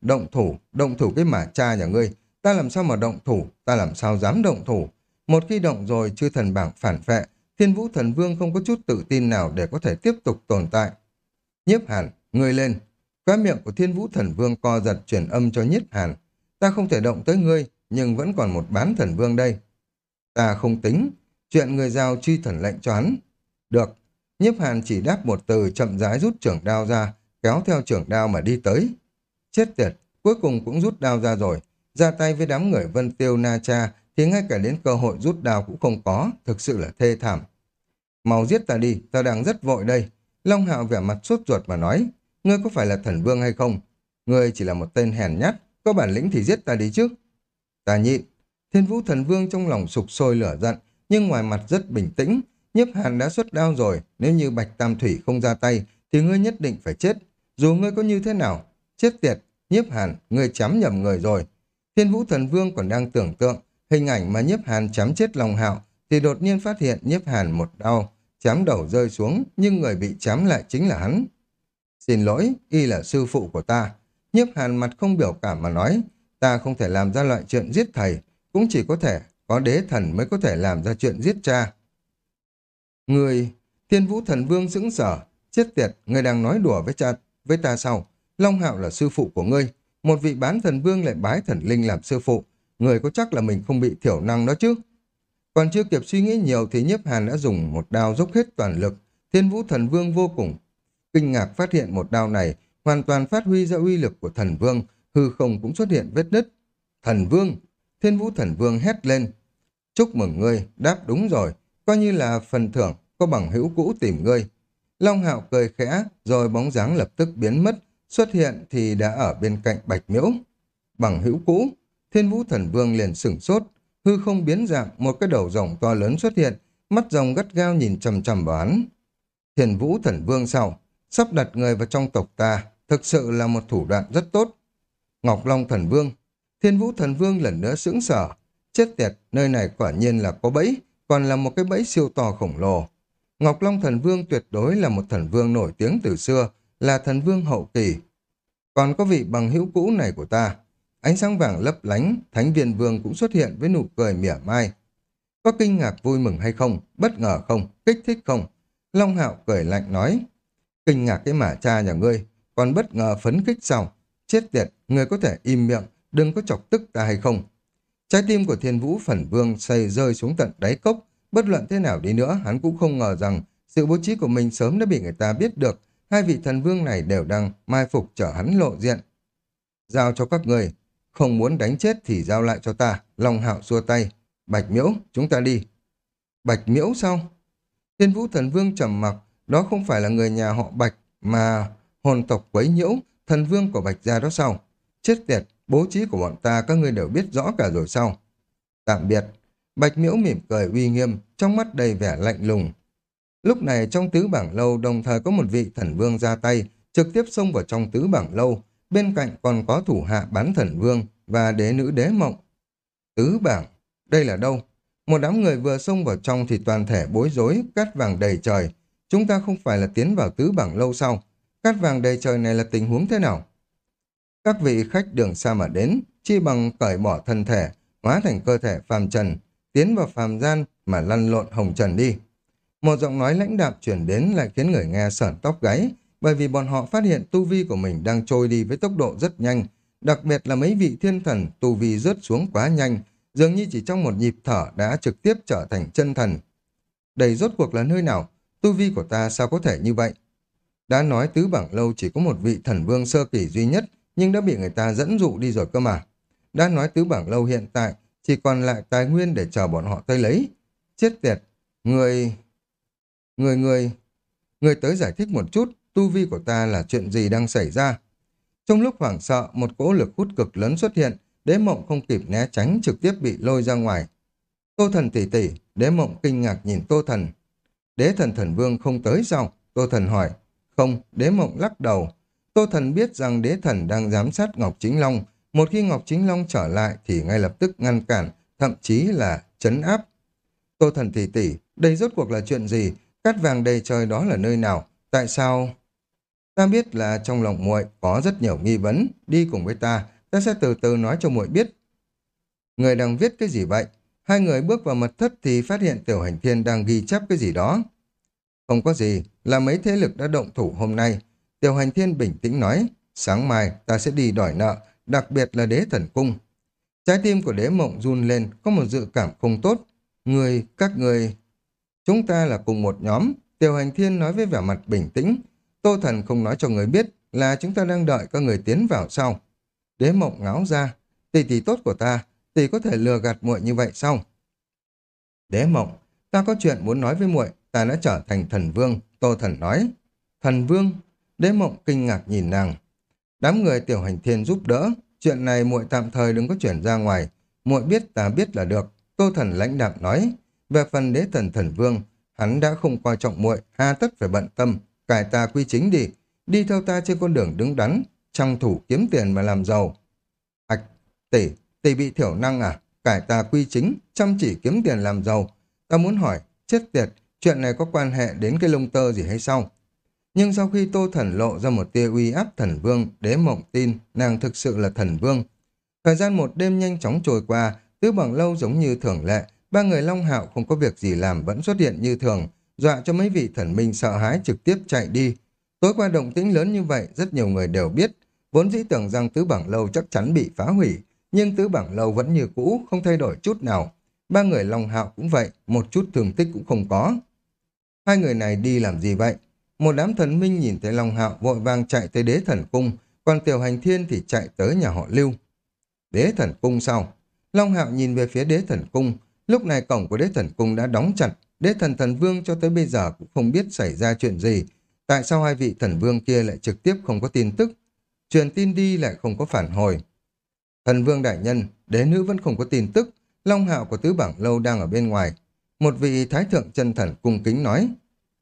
Động thủ, động thủ cái mả cha nhà ngươi. Ta làm sao mà động thủ, ta làm sao dám động thủ. Một khi động rồi, chư thần bảng phản phệ, thiên vũ thần vương không có chút tự tin nào để có thể tiếp tục tồn tại. Nhiếp hàn, ngươi lên. Khóa miệng của thiên vũ thần vương co giật chuyển âm cho nhiếp hàn. Ta không thể động tới ngươi, nhưng vẫn còn một bán thần vương đây. Ta không tính, chuyện người giao truy thần lệnh cho hắn. Được, nhiếp hàn chỉ đáp một từ chậm rãi rút trưởng đao ra, kéo theo trưởng đao mà đi tới. Chết tiệt, cuối cùng cũng rút đao ra rồi. Ra tay với đám người Vân Tiêu Na Cha thì ngay cả đến cơ hội rút đao cũng không có, thực sự là thê thảm. Mau giết ta đi, ta đang rất vội đây. Long Hạo vẻ mặt sốt ruột mà nói, ngươi có phải là thần vương hay không? Ngươi chỉ là một tên hèn nhát, có bản lĩnh thì giết ta đi chứ. Ta nhịn. Thiên vũ thần vương trong lòng sục sôi lửa giận, nhưng ngoài mặt rất bình tĩnh. Nhiếp hàn đã xuất đao rồi, nếu như Bạch Tam Thủy không ra tay, thì ngươi nhất định phải chết. Dù ngươi có như thế nào, chết tiệt, nhiếp hàn, ngươi chém nhầm người rồi. Thiên vũ thần vương còn đang tưởng tượng, hình ảnh mà nhiếp hàn chém chết lòng hạo, thì đột nhiên phát hiện nhiếp hàn một đau, chém đầu rơi xuống, nhưng người bị chém lại chính là hắn. Xin lỗi, y là sư phụ của ta. Nhiếp hàn mặt không biểu cảm mà nói, ta không thể làm ra loại chuyện giết thầy, cũng chỉ có thể có đế thần mới có thể làm ra chuyện giết cha. Người, thiên vũ thần vương sững sở, chết tiệt, người đang nói đùa với cha, với ta sao? Long hạo là sư phụ của ngươi, một vị bán thần vương lại bái thần linh làm sư phụ, người có chắc là mình không bị thiểu năng đó chứ? Còn chưa kịp suy nghĩ nhiều thì nhiếp hàn đã dùng một đao dốc hết toàn lực, thiên vũ thần vương vô cùng kinh ngạc phát hiện một đao này hoàn toàn phát huy ra uy lực của thần vương, hư không cũng xuất hiện vết nứt. Thần vương! Thiên vũ thần vương hét lên. Chúc mừng ngươi, đáp đúng rồi, coi như là phần thưởng, có bằng hữu cũ tìm ngươi. Long hạo cười khẽ, rồi bóng dáng lập tức biến mất, xuất hiện thì đã ở bên cạnh bạch miễu. Bằng hữu cũ, thiên vũ thần vương liền sửng sốt, hư không biến dạng, một cái đầu rồng to lớn xuất hiện, mắt rồng gắt gao nhìn trầm trầm vào hắn. Thiên vũ thần vương sau, sắp đặt người vào trong tộc ta, thực sự là một thủ đoạn rất tốt. Ngọc Long thần vương, thiên vũ thần vương lần nữa sững sở, chết tiệt, nơi này quả nhiên là có bẫy, còn là một cái bẫy siêu to khổng lồ. Ngọc Long thần vương tuyệt đối là một thần vương nổi tiếng từ xưa, là thần vương hậu kỳ. Còn có vị bằng hữu cũ này của ta, ánh sáng vàng lấp lánh, thánh viên vương cũng xuất hiện với nụ cười mỉa mai. Có kinh ngạc vui mừng hay không, bất ngờ không, kích thích không? Long Hạo cười lạnh nói, kinh ngạc cái mả cha nhà ngươi, còn bất ngờ phấn kích sao? Chết tiệt, ngươi có thể im miệng, đừng có chọc tức ta hay không? Trái tim của thiên vũ phần vương xây rơi xuống tận đáy cốc, bất luận thế nào đi nữa, hắn cũng không ngờ rằng sự bố trí của mình sớm đã bị người ta biết được, hai vị thần vương này đều đang mai phục chở hắn lộ diện. Giao cho các người, không muốn đánh chết thì giao lại cho ta, Long Hạo xua tay. Bạch Miễu, chúng ta đi. Bạch Miễu sao? Thiên vũ thần vương trầm mặc, đó không phải là người nhà họ Bạch, mà hồn tộc quấy nhiễu, thần vương của Bạch gia đó sao? Chết tiệt, bố trí của bọn ta các ngươi đều biết rõ cả rồi sao? Tạm biệt. Bạch miễu mỉm cười uy nghiêm, trong mắt đầy vẻ lạnh lùng. Lúc này trong tứ bảng lâu đồng thời có một vị thần vương ra tay, trực tiếp xông vào trong tứ bảng lâu, bên cạnh còn có thủ hạ bán thần vương và đế nữ đế mộng. Tứ bảng, đây là đâu? Một đám người vừa xông vào trong thì toàn thể bối rối, cát vàng đầy trời, Chúng ta không phải là tiến vào tứ bảng lâu sau. Cát vàng đầy trời này là tình huống thế nào? Các vị khách đường xa mà đến, chi bằng cởi bỏ thân thể, hóa thành cơ thể phàm trần, tiến vào phàm gian mà lăn lộn hồng trần đi. Một giọng nói lãnh đạm chuyển đến lại khiến người nghe sởn tóc gáy, bởi vì bọn họ phát hiện tu vi của mình đang trôi đi với tốc độ rất nhanh, đặc biệt là mấy vị thiên thần tu vi rớt xuống quá nhanh, dường như chỉ trong một nhịp thở đã trực tiếp trở thành chân thần. Đây rốt cuộc là nơi nào? Tu vi của ta sao có thể như vậy? Đã nói tứ bảng lâu chỉ có một vị thần vương sơ kỳ duy nhất, nhưng đã bị người ta dẫn dụ đi rồi cơ mà. Đã nói tứ bảng lâu hiện tại chỉ còn lại tài nguyên để chờ bọn họ tới lấy. Chết tiệt, người... Người người... Người tới giải thích một chút, tu vi của ta là chuyện gì đang xảy ra. Trong lúc hoảng sợ, một cỗ lực hút cực lớn xuất hiện, đế mộng không kịp né tránh trực tiếp bị lôi ra ngoài. Tô thần tỉ tỉ, đế mộng kinh ngạc nhìn tô thần. Đế thần thần vương không tới sao? Tô thần hỏi. Không, đế mộng lắc đầu. Tô thần biết rằng đế thần đang giám sát Ngọc Chính Long. Một khi Ngọc Chính Long trở lại thì ngay lập tức ngăn cản, thậm chí là chấn áp. Tô thần tỉ tỉ, đây rốt cuộc là chuyện gì? Cát vàng đầy trời đó là nơi nào? Tại sao... Ta biết là trong lòng muội có rất nhiều nghi vấn, đi cùng với ta, ta sẽ từ từ nói cho muội biết. Người đang viết cái gì vậy? Hai người bước vào mật thất thì phát hiện Tiểu Hành Thiên đang ghi chép cái gì đó. Không có gì, là mấy thế lực đã động thủ hôm nay. Tiểu Hành Thiên bình tĩnh nói, sáng mai ta sẽ đi đòi nợ, đặc biệt là đế thần cung. Trái tim của đế mộng run lên, có một dự cảm không tốt. Người, các người... Chúng ta là cùng một nhóm, Tiểu Hành Thiên nói với vẻ mặt bình tĩnh, Tô Thần không nói cho người biết là chúng ta đang đợi các người tiến vào sau. Đế mộng ngáo ra, tỷ tỷ tốt của ta, tỷ có thể lừa gạt muội như vậy sao? Đế mộng, ta có chuyện muốn nói với muội, ta đã trở thành thần vương, Tô Thần nói. Thần vương? Đế mộng kinh ngạc nhìn nàng. Đám người tiểu hành thiên giúp đỡ, chuyện này muội tạm thời đừng có chuyển ra ngoài, muội biết ta biết là được. Tô Thần lãnh đạm nói, về phần đế thần thần vương, hắn đã không coi trọng muội, hà tất phải bận tâm, cải ta quy chính đi, đi theo ta trên con đường đứng đắn, Trong thủ kiếm tiền mà làm giàu. Ảch, tỷ, tỷ bị thiểu năng à? Cải ta quy chính, chăm chỉ kiếm tiền làm giàu. Ta muốn hỏi, chết tiệt, chuyện này có quan hệ đến cái lông tơ gì hay sao? Nhưng sau khi Tô Thần lộ ra một tia uy áp thần vương, đế mộng tin nàng thực sự là thần vương. Thời gian một đêm nhanh chóng trôi qua, tứ bằng lâu giống như thường lệ, ba người Long Hạo không có việc gì làm vẫn xuất hiện như thường, dọa cho mấy vị thần minh sợ hãi trực tiếp chạy đi. Tối qua động tĩnh lớn như vậy, rất nhiều người đều biết, vốn dĩ tưởng rằng tứ bảng lâu chắc chắn bị phá hủy, nhưng tứ bảng lâu vẫn như cũ, không thay đổi chút nào. Ba người Long Hạo cũng vậy, một chút thương tích cũng không có. Hai người này đi làm gì vậy? Một đám thần minh nhìn thấy Long Hạo vội vàng chạy tới đế thần cung, còn tiểu hành thiên thì chạy tới nhà họ Lưu. Đế thần cung sau. Long Hạo nhìn về phía đế thần cung, lúc này cổng của đế thần cung đã đóng chặt, Đế thần thần vương cho tới bây giờ cũng không biết xảy ra chuyện gì. Tại sao hai vị thần vương kia lại trực tiếp không có tin tức? Truyền tin đi lại không có phản hồi. Thần vương đại nhân, đế nữ vẫn không có tin tức. Long hạo của tứ bảng lâu đang ở bên ngoài. Một vị thái thượng chân thần cung kính nói.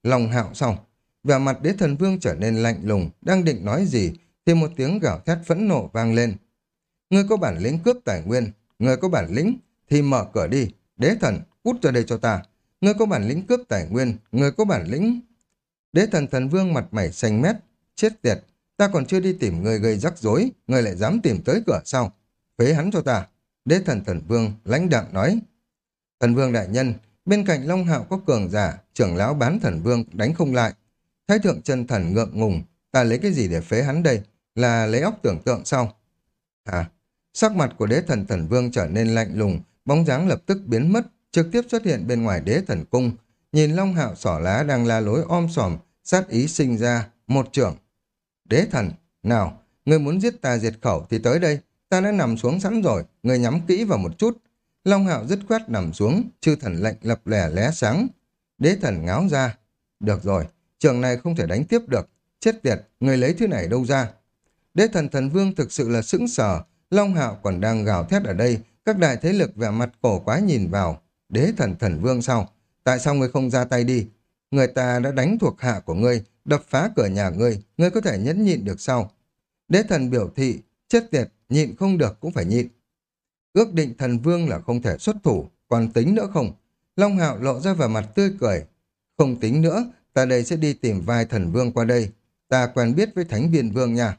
Long hạo sau và mặt đế thần vương trở nên lạnh lùng, đang định nói gì, thì một tiếng gào thét phẫn nộ vang lên. Người có bản lĩnh cướp tài nguyên, người có bản lĩnh thì mở cửa đi, đế thần, cút ra đây cho ta. Ngươi có bản lĩnh cướp tài nguyên, ngươi có bản lĩnh... Đế thần thần vương mặt mày xanh mét, chết tiệt, ta còn chưa đi tìm người gây rắc rối, người lại dám tìm tới cửa sau. Phế hắn cho ta. Đế thần thần vương lãnh đạm nói. Thần vương đại nhân, bên cạnh Long Hạo có cường giả, trưởng lão bán thần vương đánh không lại. Thái thượng chân thần ngượng ngùng, ta lấy cái gì để phế hắn đây? Là lấy óc tưởng tượng sau. À, sắc mặt của đế thần thần vương trở nên lạnh lùng, bóng dáng lập tức biến mất, trực tiếp xuất hiện bên ngoài đế thần cung, nhìn Long Hạo sỏ lá đang la lối om sòm, sát ý sinh ra, một trưởng. Đế thần, nào, người muốn giết ta diệt khẩu thì tới đây, ta đã nằm xuống sẵn rồi, người nhắm kỹ vào một chút. Long Hạo dứt khoát nằm xuống, chư thần lệnh lập lẻ lé sáng. Đế thần ngáo ra. Được rồi, trường này không thể đánh tiếp được. Chết tiệt, người lấy thứ này đâu ra? Đế thần thần vương thực sự là sững sờ, Long Hạo còn đang gào thét ở đây, các đại thế lực vẻ mặt cổ quá nhìn vào, Đế thần thần vương sao? Tại sao ngươi không ra tay đi? Người ta đã đánh thuộc hạ của ngươi, đập phá cửa nhà ngươi, ngươi có thể nhẫn nhịn được sao? Đế thần biểu thị, chết tiệt, nhịn không được cũng phải nhịn. Ước định thần vương là không thể xuất thủ, còn tính nữa không? Long hạo lộ ra vẻ mặt tươi cười. Không tính nữa, ta đây sẽ đi tìm vài thần vương qua đây. Ta quen biết với thánh viên vương nha.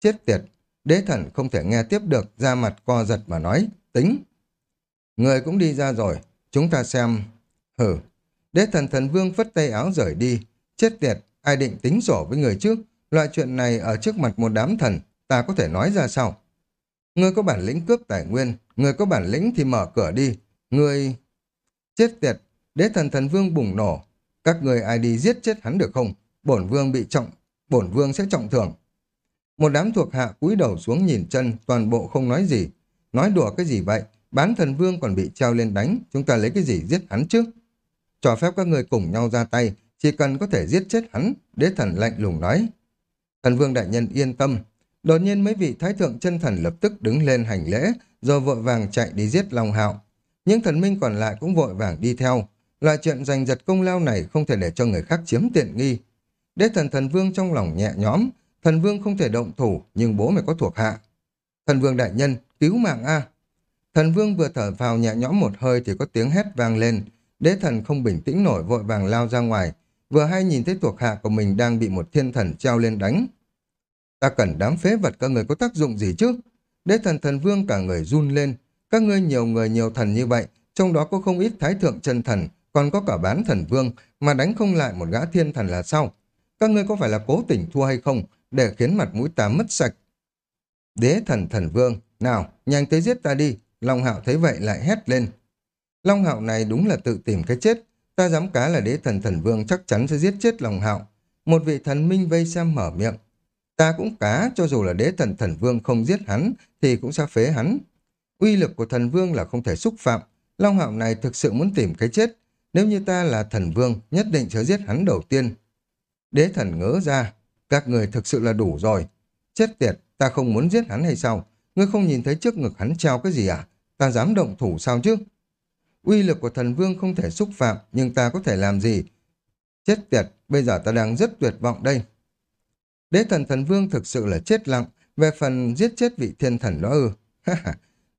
Chết tiệt, đế thần không thể nghe tiếp được, ra mặt co giật mà nói, tính. Người cũng đi ra rồi, chúng ta xem... Hử, đế thần thần vương phất tay áo rời đi. Chết tiệt, ai định tính sổ với người trước? Loại chuyện này ở trước mặt một đám thần, ta có thể nói ra sao? Người có bản lĩnh cướp tài nguyên, người có bản lĩnh thì mở cửa đi. Người... Chết tiệt, đế thần thần vương bùng nổ. Các người ai đi giết chết hắn được không? Bổn vương bị trọng, bổn vương sẽ trọng thưởng. Một đám thuộc hạ cúi đầu xuống nhìn chân, toàn bộ không nói gì. Nói đùa cái gì vậy? Bán thần vương còn bị treo lên đánh, chúng ta lấy cái gì giết hắn trước? Cho phép các người cùng nhau ra tay, chỉ cần có thể giết chết hắn, đế thần lạnh lùng nói. Thần vương đại nhân yên tâm. Đột nhiên mấy vị thái thượng chân thần lập tức đứng lên hành lễ, rồi vội vàng chạy đi giết Long Hạo. Những thần minh còn lại cũng vội vàng đi theo. Loại chuyện giành giật công lao này không thể để cho người khác chiếm tiện nghi. Đế thần thần vương trong lòng nhẹ nhõm, thần vương không thể động thủ, nhưng bố mày có thuộc hạ. Thần vương đại nhân, cứu mạng a Thần vương vừa thở vào nhẹ nhõm một hơi thì có tiếng hét vang lên. Đế thần không bình tĩnh nổi vội vàng lao ra ngoài, vừa hay nhìn thấy thuộc hạ của mình đang bị một thiên thần treo lên đánh. Ta cần đám phế vật các người có tác dụng gì chứ? Đế thần thần vương cả người run lên. Các ngươi nhiều người nhiều thần như vậy, trong đó có không ít thái thượng chân thần, còn có cả bán thần vương, mà đánh không lại một gã thiên thần là sao? Các ngươi có phải là cố tình thua hay không, để khiến mặt mũi ta mất sạch? Đế thần thần vương, nào, nhanh tới giết ta đi. Long hạo thấy vậy lại hét lên. Long hạo này đúng là tự tìm cái chết. Ta dám cá là đế thần thần vương chắc chắn sẽ giết chết Long hạo. Một vị thần minh vây xem mở miệng. Ta cũng cá, cho dù là đế thần thần vương không giết hắn, thì cũng sẽ phế hắn. Uy lực của thần vương là không thể xúc phạm. Long hạo này thực sự muốn tìm cái chết. Nếu như ta là thần vương, nhất định sẽ giết hắn đầu tiên. Đế thần ngỡ ra, các người thực sự là đủ rồi. Chết tiệt, ta không muốn giết hắn hay sao? Ngươi không nhìn thấy trước ngực hắn treo cái gì à? Ta dám động thủ sao chứ? Uy lực của thần vương không thể xúc phạm, nhưng ta có thể làm gì? Chết tiệt, bây giờ ta đang rất tuyệt vọng đây. Đế thần thần vương thực sự là chết lặng, về phần giết chết vị thiên thần đó ư.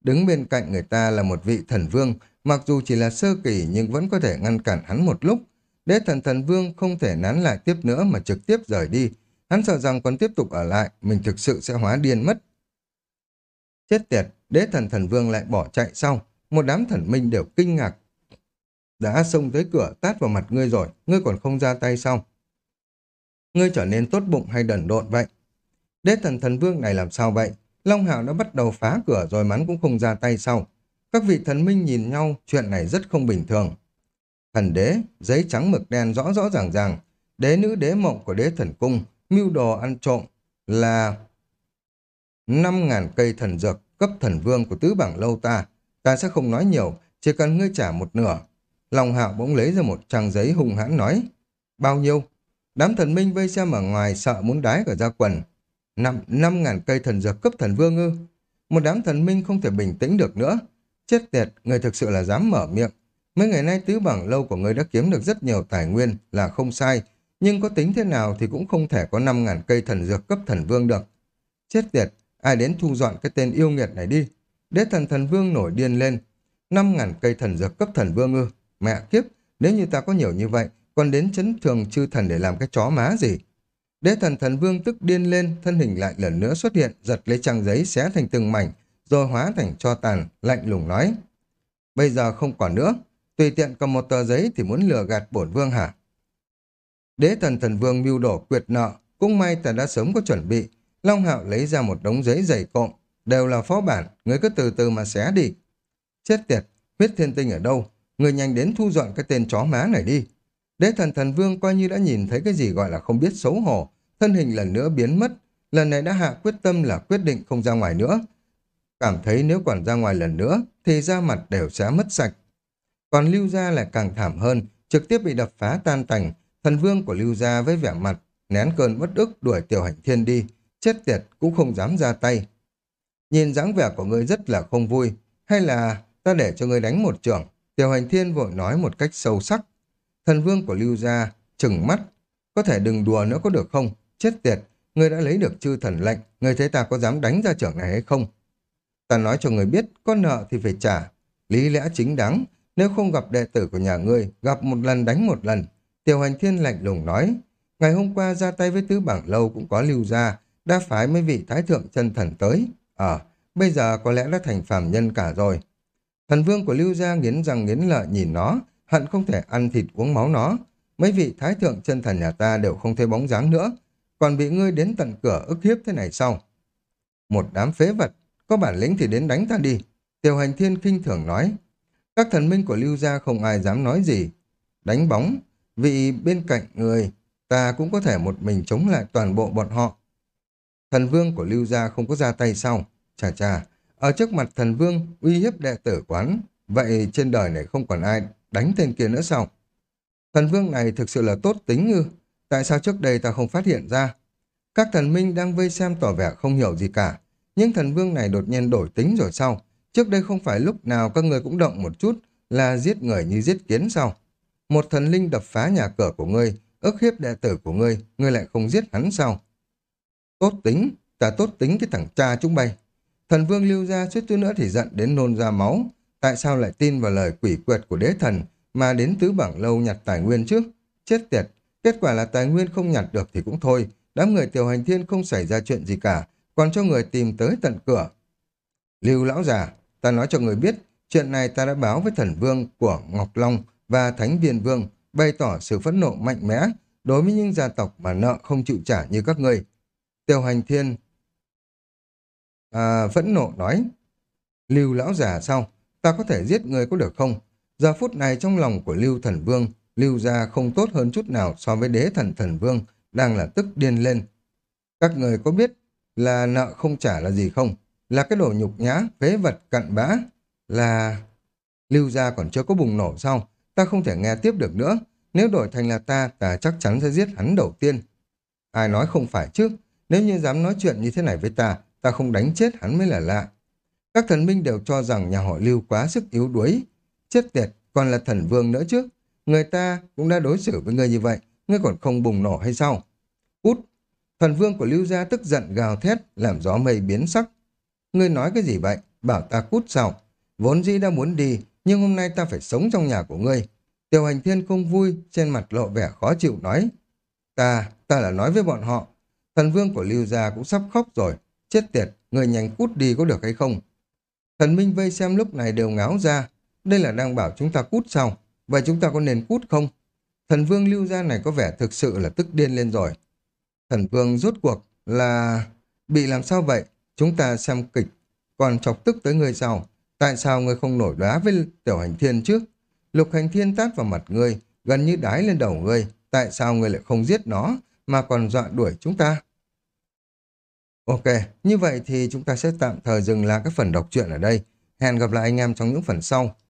Đứng bên cạnh người ta là một vị thần vương, mặc dù chỉ là sơ kỳ nhưng vẫn có thể ngăn cản hắn một lúc. Đế thần thần vương không thể nán lại tiếp nữa mà trực tiếp rời đi. Hắn sợ rằng còn tiếp tục ở lại, mình thực sự sẽ hóa điên mất. Chết tiệt, đế thần thần vương lại bỏ chạy sau. Một đám thần minh đều kinh ngạc. Đã xông tới cửa tát vào mặt ngươi rồi, ngươi còn không ra tay sau. Ngươi trở nên tốt bụng hay đần độn vậy? Đế thần thần vương này làm sao vậy? Long Hạo đã bắt đầu phá cửa rồi mắn cũng không ra tay sau. Các vị thần minh nhìn nhau, chuyện này rất không bình thường. Thần đế, giấy trắng mực đen rõ rõ ràng ràng. Đế nữ đế mộng của đế thần cung, mưu đồ ăn trộm là 5.000 cây thần dược cấp thần vương của tứ bảng lâu ta. Ta sẽ không nói nhiều, chỉ cần ngươi trả một nửa. lòng hạo bỗng lấy ra một trang giấy hung hãn nói. Bao nhiêu? Đám thần minh vây xem ở ngoài sợ muốn đái cả ra quần. Năm, năm ngàn cây thần dược cấp thần vương ư. Một đám thần minh không thể bình tĩnh được nữa. Chết tiệt, người thực sự là dám mở miệng. Mấy ngày nay tứ bảng lâu của người đã kiếm được rất nhiều tài nguyên là không sai, nhưng có tính thế nào thì cũng không thể có năm ngàn cây thần dược cấp thần vương được. Chết tiệt, ai đến thu dọn cái tên yêu nghiệt này đi. Đế thần thần vương nổi điên lên. Năm ngàn cây thần dược cấp thần vương ư. Mẹ kiếp, nếu như ta có nhiều như vậy, còn đến chấn thường chư thần để làm cái chó má gì. Đế thần thần vương tức điên lên, thân hình lại lần nữa xuất hiện, giật lấy trang giấy xé thành từng mảnh, rồi hóa thành cho tàn, lạnh lùng nói. Bây giờ không còn nữa, tùy tiện cầm một tờ giấy thì muốn lừa gạt bổn vương hả? Đế thần thần vương mưu đổ quyệt nợ, cũng may ta đã sớm có chuẩn bị. Long hạo lấy ra một đống giấy dày cộm, đều là phó bản, người cứ từ từ mà xé đi. Chết tiệt, huyết thiên tinh ở đâu? Người nhanh đến thu dọn cái tên chó má này đi. Đế thần thần vương coi như đã nhìn thấy cái gì gọi là không biết xấu hổ, thân hình lần nữa biến mất, lần này đã hạ quyết tâm là quyết định không ra ngoài nữa. Cảm thấy nếu còn ra ngoài lần nữa, thì da mặt đều sẽ mất sạch. Còn Lưu Gia lại càng thảm hơn, trực tiếp bị đập phá tan tành, thần vương của Lưu Gia với vẻ mặt, nén cơn bất ức đuổi tiểu hành thiên đi, chết tiệt cũng không dám ra tay. Nhìn dáng vẻ của ngươi rất là không vui, hay là ta để cho ngươi đánh một trưởng, tiểu hành thiên vội nói một cách sâu sắc. Thần vương của Lưu Gia chừng mắt, có thể đừng đùa nữa có được không? Chết tiệt, ngươi đã lấy được chư thần lệnh, ngươi thấy ta có dám đánh ra trưởng này hay không? Ta nói cho người biết, có nợ thì phải trả. Lý lẽ chính đáng, nếu không gặp đệ tử của nhà ngươi, gặp một lần đánh một lần. Tiểu hành thiên lạnh lùng nói, ngày hôm qua ra tay với tứ bảng lâu cũng có lưu ra, đã phái mấy vị thái thượng chân thần tới. Ờ, bây giờ có lẽ đã thành phàm nhân cả rồi. Thần vương của lưu gia nghiến răng nghiến lợi nhìn nó, hận không thể ăn thịt uống máu nó. Mấy vị thái thượng chân thần nhà ta đều không thấy bóng dáng nữa, còn bị ngươi đến tận cửa ức hiếp thế này sau. Một đám phế vật, có bản lĩnh thì đến đánh ta đi. Tiểu hành thiên kinh thường nói. Các thần minh của lưu gia không ai dám nói gì. Đánh bóng, vì bên cạnh người, ta cũng có thể một mình chống lại toàn bộ bọn họ. Thần vương của Lưu Gia không có ra tay sau. Chà chà, ở trước mặt thần vương uy hiếp đệ tử quán, vậy trên đời này không còn ai đánh tên kia nữa sao? Thần vương này thực sự là tốt tính ư? Tại sao trước đây ta không phát hiện ra? Các thần minh đang vây xem tỏ vẻ không hiểu gì cả. Nhưng thần vương này đột nhiên đổi tính rồi sao? Trước đây không phải lúc nào các người cũng động một chút là giết người như giết kiến sao? Một thần linh đập phá nhà cửa của ngươi, ức hiếp đệ tử của ngươi, ngươi lại không giết hắn sao? Tốt tính, ta tốt tính cái thằng cha chúng bay. Thần vương lưu ra suýt chút nữa thì giận đến nôn ra máu. Tại sao lại tin vào lời quỷ quyệt của đế thần mà đến tứ bảng lâu nhặt tài nguyên trước? Chết tiệt, kết quả là tài nguyên không nhặt được thì cũng thôi. Đám người tiểu hành thiên không xảy ra chuyện gì cả, còn cho người tìm tới tận cửa. Lưu lão già, ta nói cho người biết, chuyện này ta đã báo với thần vương của Ngọc Long và Thánh Viên Vương, bày tỏ sự phẫn nộ mạnh mẽ đối với những gia tộc mà nợ không chịu trả như các người Tiêu hành thiên à, phẫn nộ nói, Lưu lão già sao? Ta có thể giết người có được không? Giờ phút này trong lòng của Lưu Thần Vương, Lưu gia không tốt hơn chút nào so với đế thần Thần Vương, đang là tức điên lên. Các người có biết là nợ không trả là gì không? Là cái đồ nhục nhã, phế vật, cặn bã. Là... Lưu gia còn chưa có bùng nổ sao? Ta không thể nghe tiếp được nữa. Nếu đổi thành là ta, ta chắc chắn sẽ giết hắn đầu tiên. Ai nói không phải chứ? Nếu như dám nói chuyện như thế này với ta, ta không đánh chết hắn mới là lạ. Các thần minh đều cho rằng nhà họ Lưu quá sức yếu đuối. Chết tiệt, còn là thần vương nữa chứ. Người ta cũng đã đối xử với ngươi như vậy, ngươi còn không bùng nổ hay sao? Thần vương của Lưu Gia tức giận gào thét, làm gió mây biến sắc. Ngươi nói cái gì vậy? Bảo ta cút sao? Vốn dĩ đã muốn đi, nhưng hôm nay ta phải sống trong nhà của ngươi. Tiểu hành thiên không vui, trên mặt lộ vẻ khó chịu nói. Ta, ta là nói với bọn họ. Thần vương của Lưu Gia cũng sắp khóc rồi. Chết tiệt, người nhanh cút đi có được hay không? Thần minh vây xem lúc này đều ngáo ra. Đây là đang bảo chúng ta cút sao? Vậy chúng ta có nên cút không? Thần vương lưu gia này có vẻ thực sự là tức điên lên rồi. Thần vương rốt cuộc là... Bị làm sao vậy? Chúng ta xem kịch, còn chọc tức tới người sau Tại sao người không nổi đoá với tiểu hành thiên trước? Lục hành thiên tát vào mặt ngươi, gần như đái lên đầu ngươi. Tại sao ngươi lại không giết nó, mà còn dọa đuổi chúng ta? Ok, như vậy thì chúng ta sẽ tạm thời dừng lại các phần đọc truyện ở đây. Hẹn gặp lại anh em trong những phần sau.